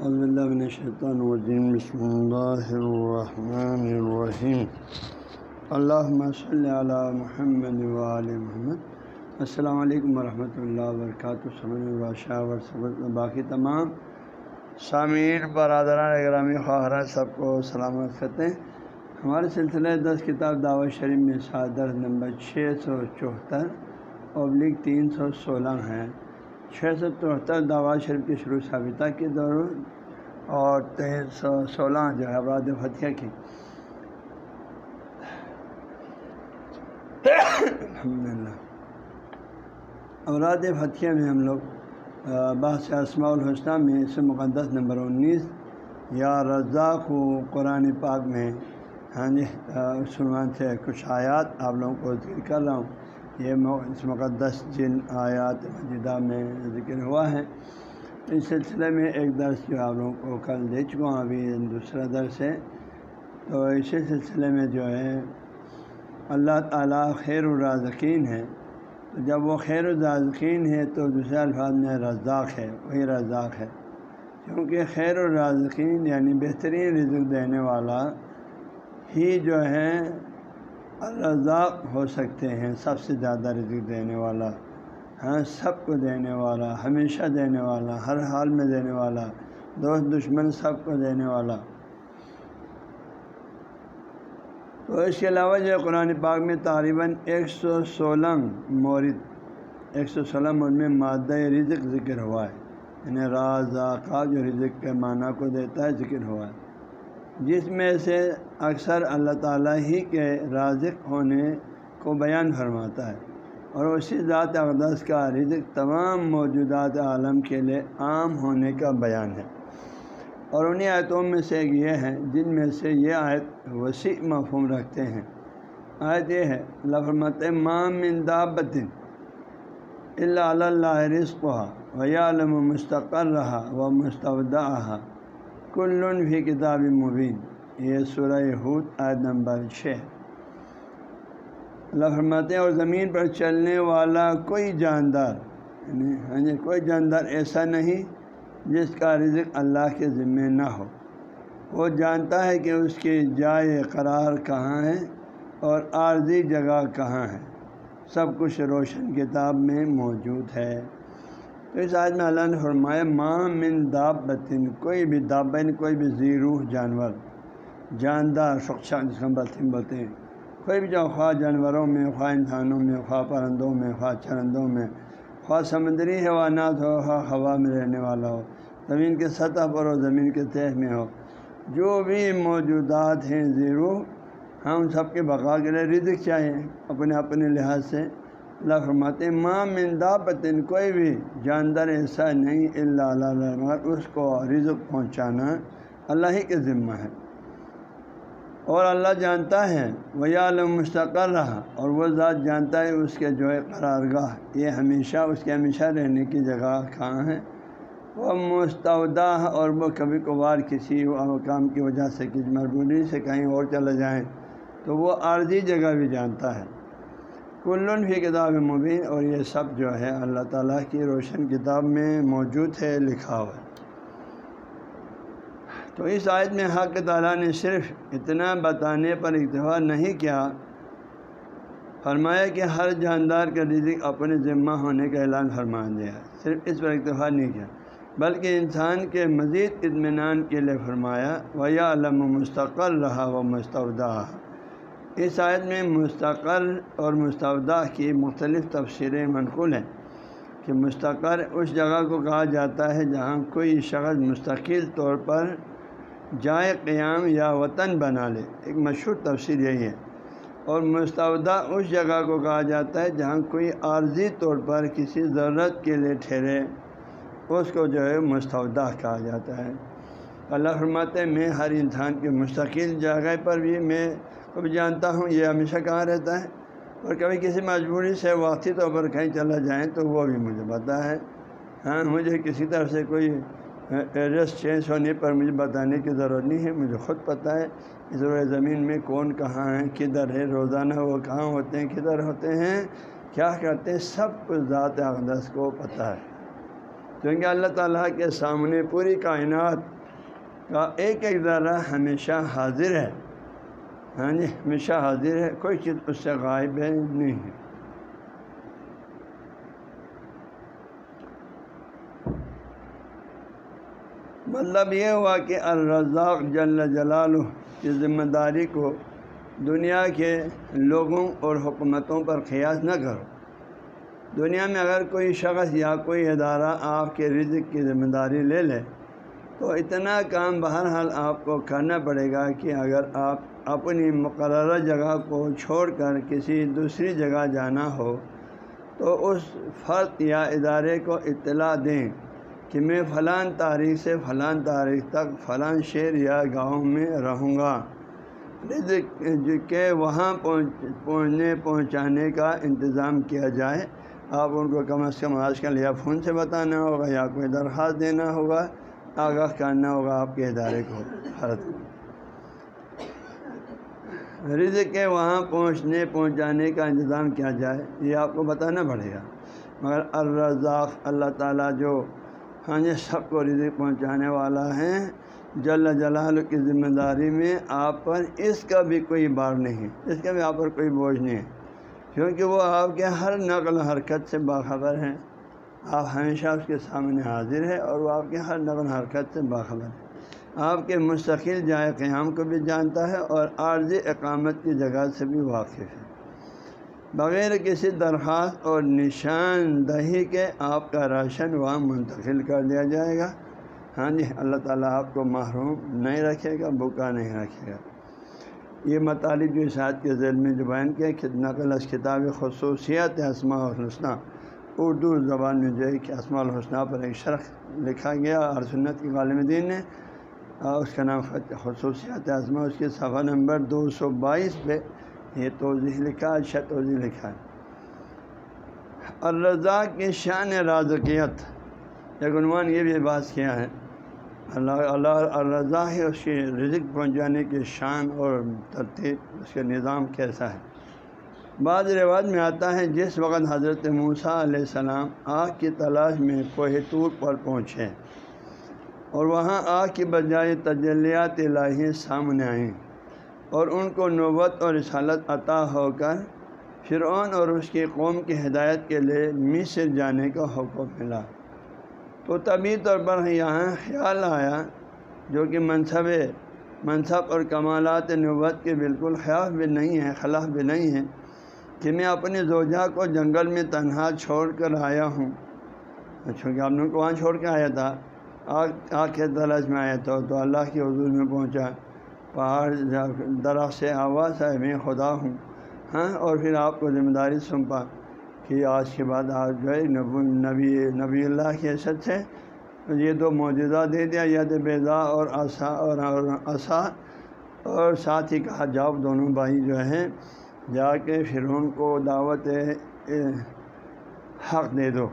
الشیطان الرجیم بسم اللہ الرحمن الرحیم اللہ صلی علی محمد وعلی محمد. السلام علیکم ورحمۃ اللہ وبرکاتہ سمن البادشاہ ورثبت باقی تمام. سامعین، برادران اگرامی خواہران، سب کو سلامت کرتے ہیں ہمارے سلسلہ دس کتاب دعوت شریف میں صادر نمبر چھ سو چوہتر ابلک تین سو سولہ ہیں چھ سو چوہتر دعوت شریف کی شروع ثابتہ کے دور اور تین سو سولہ جو ہے ابراد فتح کی۔ الحمد للہ اوراد فتح میں ہم لوگ بحث اسماء الحسنہ میں اس مقدس نمبر انیس، یا رزاق و قرآن پاک میں ہاں جی سلمان سے کچھ آیات آپ لوگوں کو ذکر کر رہا ہوں۔ یہ اس مقدس جن آیات مجدہ میں ذکر ہوا ہے۔ اس سلسلے میں ایک درس جو آپ لوگوں کو کل دے چکا ہوں، ابھی دوسرا درس ہے۔ تو اسی سلسلے میں جو ہے، اللہ تعالیٰ خیر الرازقین ہے۔ تو جب وہ خیر الرازقین ہے تو دوسرے الفاظ میں رزاق ہے، وہی رزاق ہے۔ کیونکہ خیر الرازقین یعنی بہترین رزق دینے والا ہی جو ہے الرزاق ہو سکتے ہیں، سب سے زیادہ رزق دینے والا ہاں سب کو دینے والا، ہمیشہ دینے والا، ہر حال میں دینے والا، دوست دشمن سب کو دینے والا۔ تو اس کے علاوہ جو قرآن پاک میں تقریباً ایک سو سولہ مورد، ایک سو سولہ مورد میں مادہ رزق ذکر ہوا ہے۔ یعنی راز کا جو رزق کے معنی کو دیتا ہے، ذکر ہوا ہے۔ جس میں سے اکثر اللہ تعالیٰ ہی کے رازق ہونے کو بیان فرماتا ہے اور اسی ذات اقدس کا رزق تمام موجودات عالم کے لیے عام ہونے کا بیان ہے۔ اور انہیں آیتوں میں سے ایک یہ ہے، جن میں سے یہ آیت وسیع مفہوم رکھتے ہیں۔ آیت یہ ہے لفرمت مام دابطن اللہ اللہ رزق ویا علم مستقر رہا و مستودع کل بھی کتاب مبین، یہ سورہ حود آیت نمبر چھ۔ لفرماتے اور زمین پر چلنے والا کوئی جاندار یعنی ہاں جی کوئی جاندار ایسا نہیں جس کا رزق اللہ کے ذمے نہ ہو۔ وہ جانتا ہے کہ اس کی جائے قرار کہاں ہے اور عارضی جگہ کہاں ہے۔ سب کچھ روشن کتاب میں موجود ہے۔ تو اس آج میں اللہ نے فرمایا ماں من داب یعنی بطن کوئی بھی دابن کوئی بھی زیروح جانور، جاندار، شخص جس کا بطن بولتے ہیں کوئی بھی جو خواہ جانوروں میں، خواہ انسانوں میں، خواہ پرندوں میں، خواہ چرندوں میں، خواہ سمندری حیوانات ہو، خواہ ہوا میں رہنے والا ہو، زمین کے سطح پر ہو، زمین کے تہ میں ہو، جو بھی موجودات ہیں زیرو ہم ہاں، سب کے بقا کے لیے رزق چاہیے، اپنے اپنے لحاظ سے اللہ فرماتے ماں مندا پتن کوئی بھی جاندار ایسا نہیں اللہ اللہ اس کو رزق پہنچانا اللہ ہی کے ذمہ ہے۔ اور اللہ جانتا ہے وہ عالم مستقر رہا اور وہ ذات جانتا ہے اس کے جو ہے قرار گاہ یہ ہمیشہ، اس کے ہمیشہ رہنے کی جگہ کہاں ہے۔ وہ مستعودہ اور وہ کبھی کبھار کسی کام کی وجہ سے، کسی مربولی سے کہیں اور چلے جائیں تو وہ عارضی جگہ بھی جانتا ہے۔ کلن بھی کتاب مبین اور یہ سب جو ہے اللہ تعالیٰ کی روشن کتاب میں موجود ہے، لکھا ہوا تو اس آیت میں حق تعالیٰ نے صرف اتنا بتانے پر اکتفا نہیں کیا، فرمایا کہ ہر جاندار کا رزق اپنے ذمہ ہونے کا اعلان فرما دیا۔ صرف اس پر اکتفا نہیں کیا، بلکہ انسان کے مزید اطمینان کے لیے فرمایا ویا علم مستقل رہا و مستودہ اس آیت میں مستقل اور مستودہ کی مختلف تفسیریں منقول ہیں کہ مستقر اس جگہ کو کہا جاتا ہے جہاں کوئی شخص مستقل طور پر جائے قیام یا وطن بنا لے۔ ایک مشہور تفصیل یہی ہے۔ اور مستودہ اس جگہ کو کہا جاتا ہے جہاں کوئی عارضی طور پر کسی ضرورت کے لیے ٹھہرے، اس کو جو ہے مستودہ کہا جاتا ہے۔ اللہ فرماتے میں ہر انسان کے مستقل جگہ پر بھی میں کبھی جانتا ہوں، یہ ہمیشہ کہاں رہتا ہے؟ اور کبھی کسی مجبوری سے وقتی طور پر کہیں چلا جائیں تو وہ بھی مجھے پتہ ہے۔ ہاں مجھے کسی طرح سے کوئی ایڈریس چینج ہونے پر مجھے بتانے کی ضرورت نہیں ہے، مجھے خود پتہ ہے اس روئے زمین میں کون کہاں ہے، کدھر ہے، روزانہ وہ کہاں ہوتے ہیں، کدھر ہوتے ہیں، کیا کرتے ہیں، سب کچھ ذات اقدس کو پتہ ہے۔ کیونکہ اللہ تعالیٰ کے سامنے پوری کائنات کا ایک ایک ذرہ ہمیشہ حاضر ہے۔ ہاں جی ہمیشہ حاضر ہے، کوئی چیز اس سے غائب ہے نہیں ہے۔ مطلب یہ ہوا کہ الرزاق جل جلال کی ذمہ داری کو دنیا کے لوگوں اور حکومتوں پر قیاس نہ کرو۔ دنیا میں اگر کوئی شخص یا کوئی ادارہ آپ کے رزق کی ذمہ داری لے لے تو اتنا کام بہرحال آپ کو کرنا پڑے گا کہ اگر آپ اپنی مقررہ جگہ کو چھوڑ کر کسی دوسری جگہ جانا ہو، تو اس فرد یا ادارے کو اطلاع دیں کہ میں فلاں تاریخ سے فلاں تاریخ تک فلاں شہر یا گاؤں میں رہوں گا۔ کہ وہاں پہنچنے، پہنچانے کا انتظام کیا جائے۔ آپ ان کو کم از کم آج کل یا فون سے بتانا ہوگا یا کوئی درخواست دینا ہوگا۔ آگاہ کرنا ہوگا آپ کے ادارے کو حرت کو۔ رزق کے وہاں پہنچنے، پہنچانے کا انتظام کیا جائے، یہ آپ کو بتانا پڑے گا۔ مگر الرزاق، اللہ تعالیٰ جو ہاں جی سب کو رزق پہنچانے والا ہے، جل جلال کی ذمہ داری میں آپ پر اس کا بھی کوئی بار نہیں ہے اس کا بھی آپ پر کوئی بوجھ نہیں۔ ہے کیونکہ وہ آپ کے ہر نقل، حرکت سے باخبر ہیں۔ آپ ہمیشہ اس کے سامنے حاضر ہے اور وہ آپ کے ہر نقل حرکت سے باخبر ہے آپ کے مستقل جائے قیام کو بھی جانتا ہے اور عارضی اقامت کی جگہ سے بھی واقف ہے۔ بغیر کسی درخواست اور نشاندہی کے آپ کا راشن وہاں منتقل کر دیا جائے گا۔ ہاں جی اللہ تعالیٰ آپ کو محروم نہیں رکھے گا، بھوکا نہیں رکھے گا۔ یہ مطالب جو اسعد کے ذیل میں جو بیان کیا نقل از کتاب خصوصیت اسماء الحسنہ اردو زبان میں جو ہے کہ اسماء الحسنہ پر ایک شرخ لکھا گیا، اور سنت کے عالم دین نے اس کا نام خصوصیات اسماء اس کے صفحہ نمبر دو سو بائیس پہ یہ توضیح لکھا اچھا توضیح لکھا۔ ہے الرضا کی شان رازقیت۔ ایک عنوان یہ بھی بات کیا ہے۔ اللہ اللہ، الرضا ہے، اس کی رزق پہنچانے کی شان اور ترتیب، اس کا نظام کیسا ہے؟ بعض رواج میں آتا ہے، جس وقت حضرت موسیٰ علیہ السلام آگ کی تلاش میں کوہ طور پر پہنچے اور وہاں آگ کی بجائے تجلیات الہی سامنے آئیں اور ان کو نوبت اور رسالت عطا ہو کر فرعون اور اس کی قوم کی ہدایت کے لیے مصر جانے کا حکم ملا۔ تو طبی طور پر یہاں خیال آیا جو کہ منصب منصب اور کمالات نوبت کے بالکل خلاف بھی نہیں ہیں، خلاف بھی نہیں ہیں۔ کہ میں اپنی زوجہ کو جنگل میں تنہا چھوڑ کر آیا ہوں۔ اچھا کہ آپ نے وہاں چھوڑ کے آیا تھا؟ آگ آگ کے تلاش میں آیا تھا تو اللہ کے حضور میں پہنچا۔ پہاڑ درخت سے آواز ہے میں خدا ہوں۔ ہاں اور پھر آپ کو ذمہ داری سونپا کہ آج کے بعد آج جو ہے نبی نبی اللہ کی حیثیت سے یہ دو معجزہ دے دیا، ید بیضا اور آسا اور آسا اور ساتھ ہی کہا، جاؤ، دونوں بھائی جو ہیں جا کے فرعون کو دعوت حق دے دو۔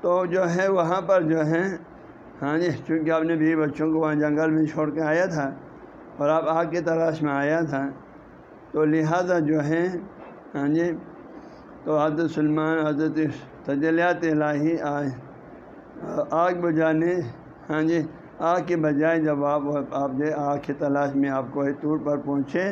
تو جو ہے وہاں پر جو ہے ہاں جی چونکہ آپ نے بھی بچوں کو وہاں جنگل میں چھوڑ کے آیا تھا اور آپ آگ کی تلاش میں آیا تھا، تو لہذا جو ہے ہاں جی تو حضرت سلمان، حضرت تجلیات الہی آئے آگ بجانے ہاں جی آگ کے بجائے جب آپ آپ جو آگ کی تلاش میں آپ کو طور پر پہنچے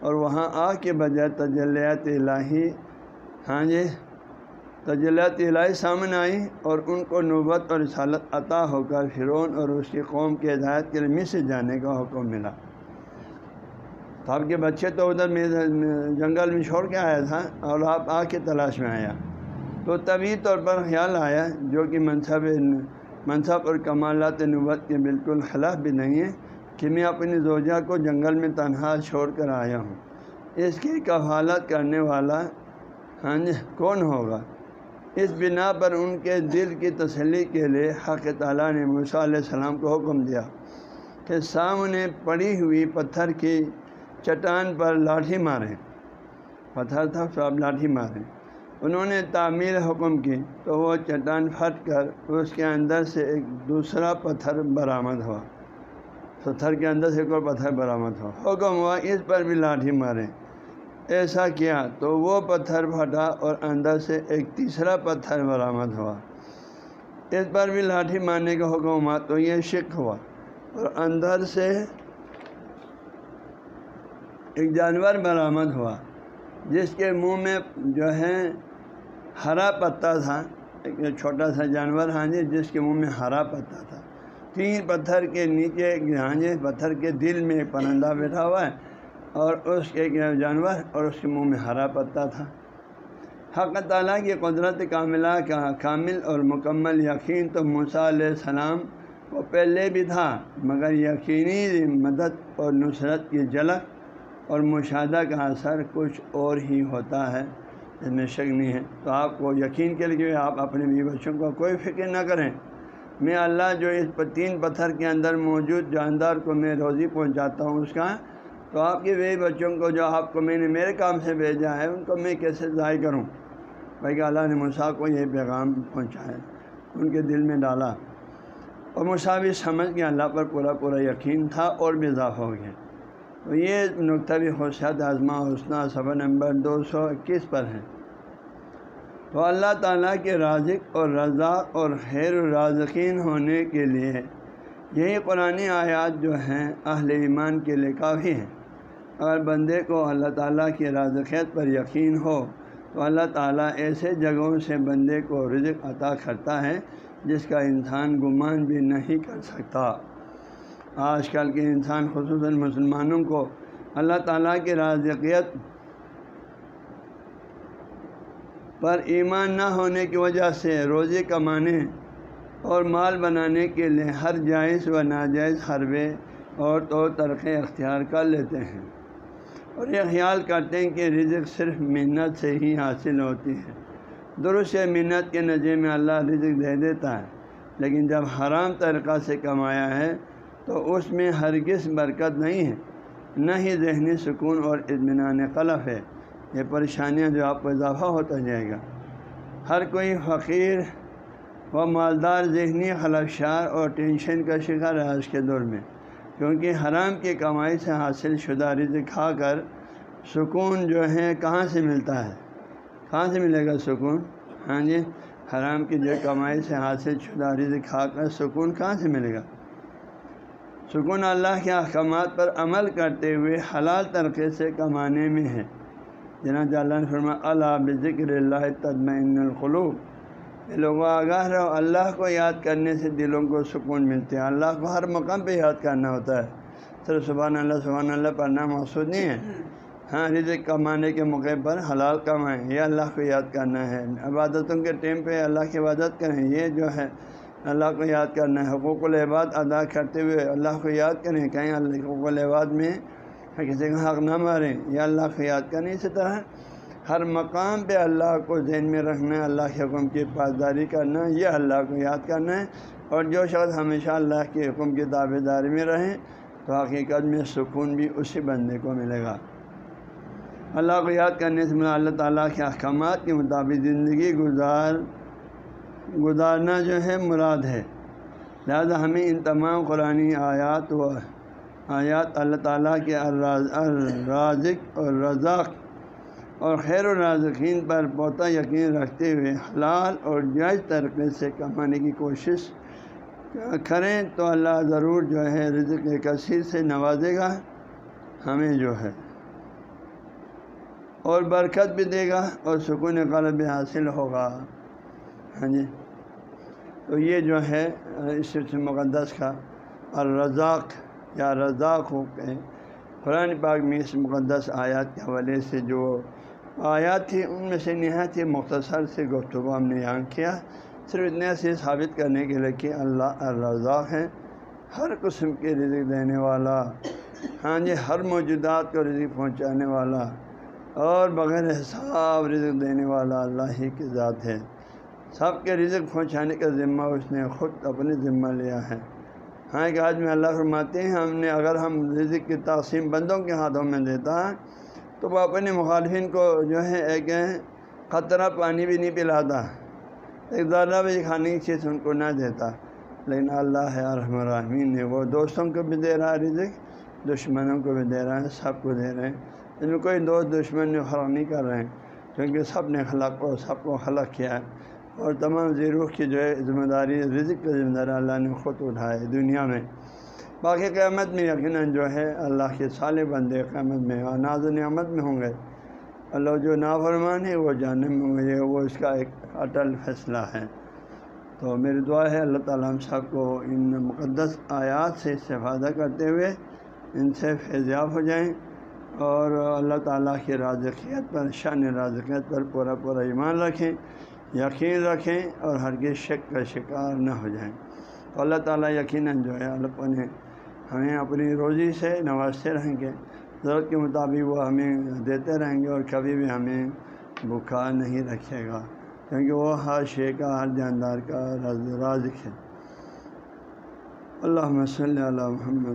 اور وہاں آگ کے بجائے تجلیات الہی ہاں جی تجلیات الہی سامنے آئی اور ان کو نوبت اور رسالت عطا ہو کر فرعون اور اس کی قوم کی ہدایت کے لیے سے جانے کا حکم ملا۔ تو آپ کے بچے تو ادھر جنگل میں چھوڑ کے آیا تھا اور آپ آگ کی تلاش میں آیا۔ تو طبی طور پر خیال آیا جو کہ منصب منصب اور کمالات نوبت کے بالکل خلاف بھی نہیں ہے کہ میں اپنی زوجہ کو جنگل میں تنہا چھوڑ کر آیا ہوں۔ اس کی کفالت کرنے والا ہاں جی کون ہوگا؟ اس بنا پر ان کے دل کی تسلی کے لیے حق تعالیٰ نے موسیٰ علیہ السلام کو حکم دیا کہ سامنے پڑی ہوئی پتھر کی چٹان پر لاٹھی ماریں۔ پتھر تھا تو آپ لاٹھی ماریں۔ انہوں نے تعمیر حکم کی تو وہ چٹان پھٹ کر اس کے اندر سے ایک دوسرا پتھر برآمد ہوا۔ پتھر کے اندر سے ایک اور پتھر برآمد ہوا۔ حکم ہوا، اس پر بھی لاٹھی ماریں۔ ایسا کیا تو وہ پتھر پھٹا اور اندر سے ایک تیسرا پتھر برآمد ہوا۔ اس پر بھی لاٹھی مارنے کا حکم ہوا تو یہ شک ہوا۔ اور اندر سے ایک جانور برآمد ہوا، جس کے منہ میں جو ہے ہرا پتا تھا، ایک چھوٹا سا جانور ہاں جی جس کے منہ میں ہرا پتا تھا۔ تین پتھر کے نیچے ہاں جی پتھر کے دل میں ایک پرندہ بیٹھا ہوا ہے اور اس کے جانور اور اس کے منہ میں ہرا پتا تھا۔ حق تعالیٰ کی قدرت کاملہ کا کامل اور مکمل یقین تو موسیٰ علیہ السلام کو پہلے بھی تھا، مگر یقینی مدد اور نصرت کی جھلک اور مشاہدہ کا اثر کچھ اور ہی ہوتا ہے۔ اس میں شک نہیں ہے۔ تو آپ کو یقین کے لیے آپ اپنے بیوی بچوں کو کوئی فکر نہ کریں۔ میں اللہ جو اس تین پتھر کے اندر موجود جاندار کو میں روزی پہنچاتا ہوں اس کا، تو آپ کے بیوی بچوں کو جو آپ کو میں نے میرے کام سے بھیجا ہے، ان کو میں کیسے ضائع کروں؟ بھائی کہ اللہ نے مسا کو یہ پیغام پہنچایا، ان کے دل میں ڈالا۔ اور مساوی سمجھ کے اللہ پر پورا پورا یقین تھا اور بھی اضافہ ہو گیا۔ تو یہ نقطہ بھی خوشیات آزما حسنہ صفحہ نمبر دو سو اکیس پر ہے۔ تو اللہ تعالیٰ کے رازق اور رضا اور خیر الرازقین ہونے کے لیے یہی قرآن آیات جو ہیں اہل ایمان کے لیے کافی ہیں۔ اگر بندے کو اللہ تعالیٰ کی رازقیت پر یقین ہو تو اللہ تعالیٰ ایسے جگہوں سے بندے کو رزق عطا کرتا ہے جس کا انسان گمان بھی نہیں کر سکتا۔ آج کل کے انسان خصوصاً مسلمانوں کو اللہ تعالیٰ کی رازقیت پر ایمان نہ ہونے کی وجہ سے روزے کمانے اور مال بنانے کے لیے ہر جائز و ناجائز حربے اور طور طرقے اختیار کر لیتے ہیں اور یہ خیال کرتے ہیں کہ رزق صرف محنت سے ہی حاصل ہوتی ہے۔ درست محنت کے نظر میں اللہ رزق دے دیتا ہے، لیکن جب حرام طریقہ سے کمایا ہے تو اس میں ہرگز برکت نہیں ہے۔ نہ ہی ذہنی سکون اور اطمینان قلف ہے۔ یہ پریشانیاں جو آپ کو اضافہ ہوتا جائے گا۔ ہر کوئی فقیر و مالدار ذہنی خلفشار اور ٹینشن کا شکار ہے آج کے دور میں۔ کیونکہ حرام کی کمائی سے حاصل شدہ رزق کھا کر سکون جو ہے کہاں سے ملتا ہے؟ کہاں سے ملے گا سکون؟ ہاں جی حرام کی جو کمائی سے حاصل شدہ رزق کھا کر سکون کہاں سے ملے گا؟ سکون اللہ کے احکامات پر عمل کرتے ہوئے حلال طریقے سے کمانے میں ہے۔ جناب اللہ فرما اللہ بذکر اللہ تدمین القلوب لوگوں آگاہ رہو، اللہ کو یاد کرنے سے دلوں کو سکون ملتے ہیں اللہ کو ہر مقام پہ یاد کرنا ہوتا ہے۔ صرف سبحان اللہ سبحان اللہ پڑھنا مقصود نہیں ہے۔ ہاں رزق کمانے کے موقع پر حلال کمائیں، یہ اللہ کو یاد کرنا ہے۔ عبادتوں کے ٹائم پہ اللہ کی عبادت کریں، یہ جو ہے اللہ کو یاد کرنا ہے۔ حقوق العباد ادا کرتے ہوئے اللہ کو یاد کریں۔ کہیں اللہ حقوق العباد میں کسی کا حق نہ ماریں۔ یا اللہ کو یاد کریں اسی طرح ہر مقام پہ اللہ کو ذہن میں رکھنا ہے اللہ کے حکم کی پاسداری کرنا ہے یہ اللہ کو یاد کرنا ہے۔ اور جو شخص ہمیشہ اللہ کے حکم کی دعوے داری میں رہیں تو حقیقت میں سکون بھی اسی بندے کو ملے گا۔ اللہ کو یاد کرنے سے ملا اللہ تعالیٰ کے احکامات کے مطابق زندگی گزار گزارنا جو ہے مراد ہے۔ لہذا ہمیں ان تمام قرآن آیات و آیات اللہ تعالیٰ کے الرازق اور رزاق اور خیر و رازقین پر بہت یقین رکھتے ہوئے حلال اور جائز طریقے سے کمانے کی کوشش کریں تو اللہ ضرور جو ہے رزق کثیر سے نوازے گا، ہمیں جو ہے اور برکت بھی دے گا اور سکون قلب بھی حاصل ہوگا۔ ہاں جی۔ تو یہ جو ہے، اس مقدس کا الرزاق، یا رزاق ہو کہ قرآن پاک میں اس مقدس آیات کے حوالے سے جو آیات تھی، ان میں سے نہایت ہی مختصر سے گفتگو ہم نے یہاں کیا۔ صرف اتنے سے ثابت کرنے کے لیے کہ اللہ الرضا ہے ہر قسم کے رزق دینے والا ہاں جی ہر موجودات کو رزق پہنچانے والا اور بغیر حساب رزق دینے والا اللہ ہی کی ذات ہے۔ سب کے رزق پہنچانے کا ذمہ اس نے خود اپنے ذمہ لیا ہے۔ ہاں کہ آج میں اللہ فرماتے ہیں، ہم نے اگر ہم رزق کی تقسیم بندوں کے ہاتھوں میں دیتا ہے تو وہ اپنے مخالفین کو جو ہے ایک خطرہ پانی بھی نہیں پلاتا، ایک ذرہ بھی کھانے کی چیز ان کو نہ دیتا۔ لیکن اللہ ہے الرحمین نے وہ دوستوں کو بھی دے رہا ہے رزق، دشمنوں کو بھی دے رہا ہے، سب کو دے رہے ہیں۔ ان میں کوئی دوست دشمن نے فرق نہیں کر رہے ہیں، کیونکہ سب نے خلق کو، سب کو خلق کیا ہے۔ اور تمام زیرو کی جو ہے ذمہ داری، رزق کا ذمہ داری اللہ نے خود اٹھائے دنیا میں۔ باقی قیامت میں یقیناً جو ہے اللہ کے سالے بندے قیامت میں اور ناز و نعمت میں ہوں گے۔ اللہ جو نافرمان ہے وہ جانے میں ہوں گے وہ اس کا ایک اٹل فیصلہ ہے۔ تو میری دعا ہے اللہ تعالیٰ ہم سب کو ان مقدس آیات سے استفادہ کرتے ہوئے ان سے فیضیاب ہو جائیں اور اللہ تعالیٰ کی رازقیت پر، شان رازقیت پر پورا پورا ایمان رکھیں۔ یقین رکھیں اور ہرگز شک کا شکار نہ ہو جائیں۔ تو اللہ تعالیٰ یقیناً جو ہے اللہ نے ہمیں اپنی روزی سے نوازتے رہیں گے۔ ضرورت کے مطابق وہ ہمیں دیتے رہیں گے اور کبھی بھی ہمیں بھوکا نہیں رکھے گا، کیونکہ وہ ہر شے کا، ہر جاندار کا رازق ہے۔ اللہ صلی اللہ محمد